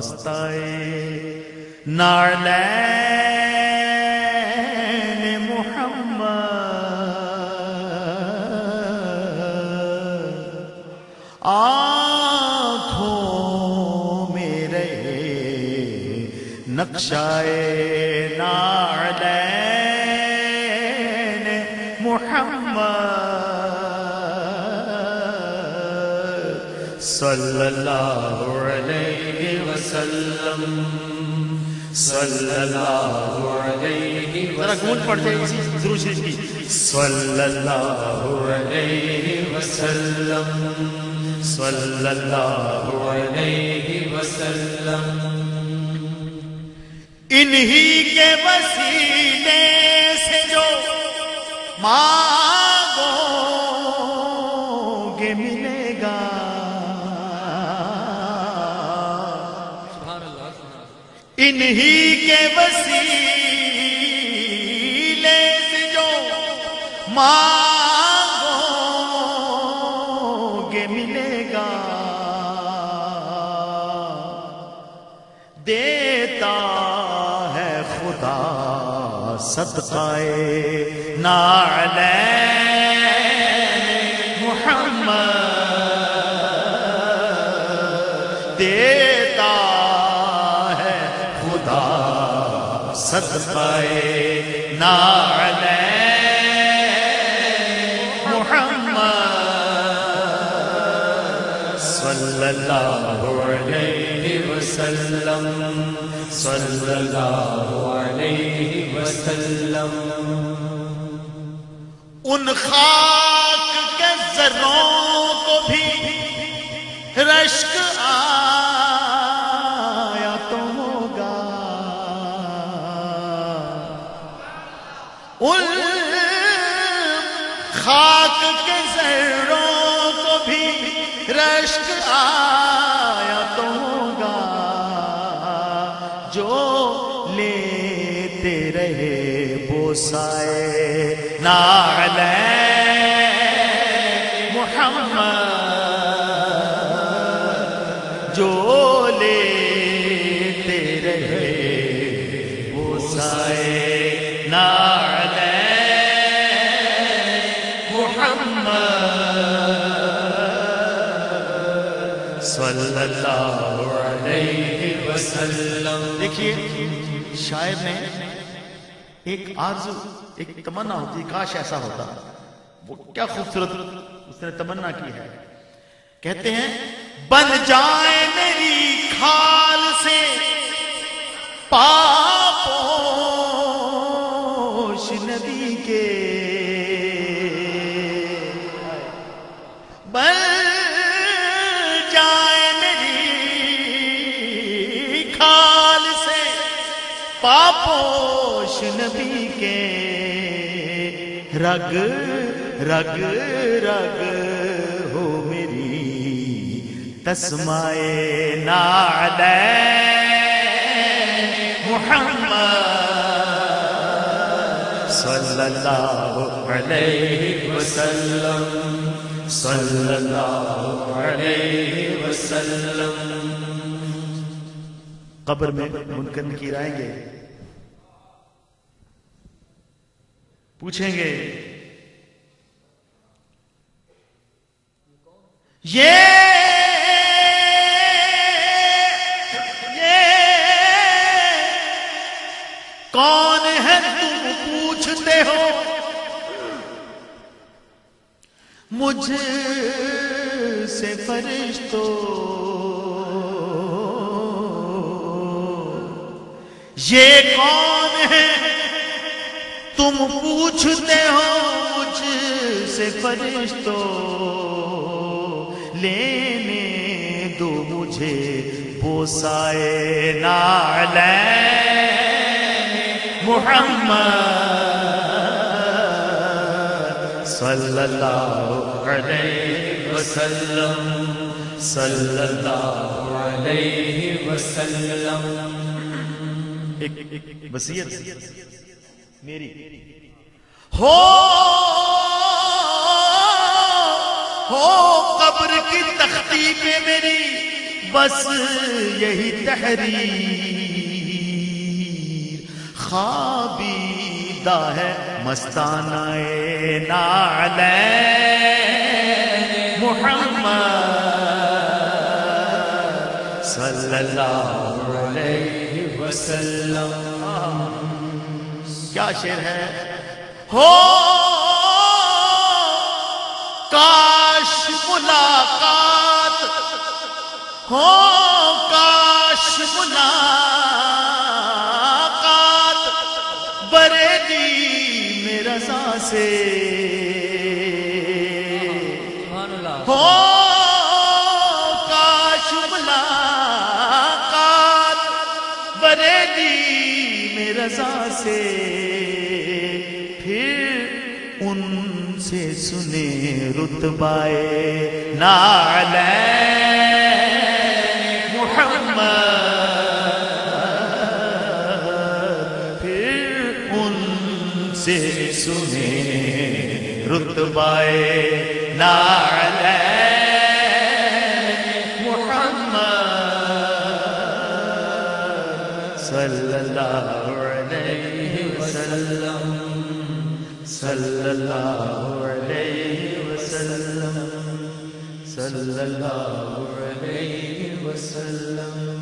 واسطائے نعلین محمد۔ آنکھوں میرے نقشائے نعلین محمد۔ صلی اللہ علیہ وسلم. صلی اللہ علیہ اسی ضرور شریف کی۔ صلی اللہ علیہ وسلم. صلی اللہ علیہ وسلم. انہی کے وسیلے سے جو مانگو گے ملے گا۔ انہی کے وسیلے سے جو مانگو گے ملے گا۔ دیتا ہے خدا صدقائے نعلین صدقائے نعلین محمد صلی اللہ علیہ وسلم، صلی اللہ علیہ وسلم۔ ان خاک کے ذروں کو بھی رشک آیا رشک آیا تو ہوگا جو لیتے رہے بوسائے نعلے محمد اللہ علیہ وسلم. دیکھیے، شاعر نے ایک آرزو، ایک تمنا ہوتی، کاش ایسا ہوتا۔ وہ کیا خوبصورت اس نے تمنا کی ہے۔ کہتے ہیں، بن جائے میری کھال سے، پا پاپوش نبی کے رگ رگ رگ ہو میری تسمائے نعلین محمد صلی اللہ علیہ وسلم، صلی اللہ علیہ وسلم۔ قبر میں منکر نکیر آئیں گے پوچھیں گے۔ یہ کون ہے تم پوچھتے ہو؟ مجھ سے فرشتو یہ کون ہے تم پوچھتے ہو مجھ سے فرشتو لینے دو مجھے بوسائے نعلین۔ محمد صلی اللہ علیہ وسلم۔ صلی اللہ علیہ وسلم۔ ایک وسیعت۔ میری۔ ہو ہو، قبر کی تختی پہ میری، بس یہی تحریر۔ خوابیدہ ہے مستانہ نال محمد صلی اللہ علیہ وسلم۔ کیا شعر ہے؟ ہو کاش ملاقات ہو کاش ملاقات بریلی میرا سا میرا سا سے پھر ان سے سنے رتبائے نال محمد۔ پھر ان سے سنے رتبائے نال صلی اللہ علیہ وسلم. صلی اللہ علیہ وسلم.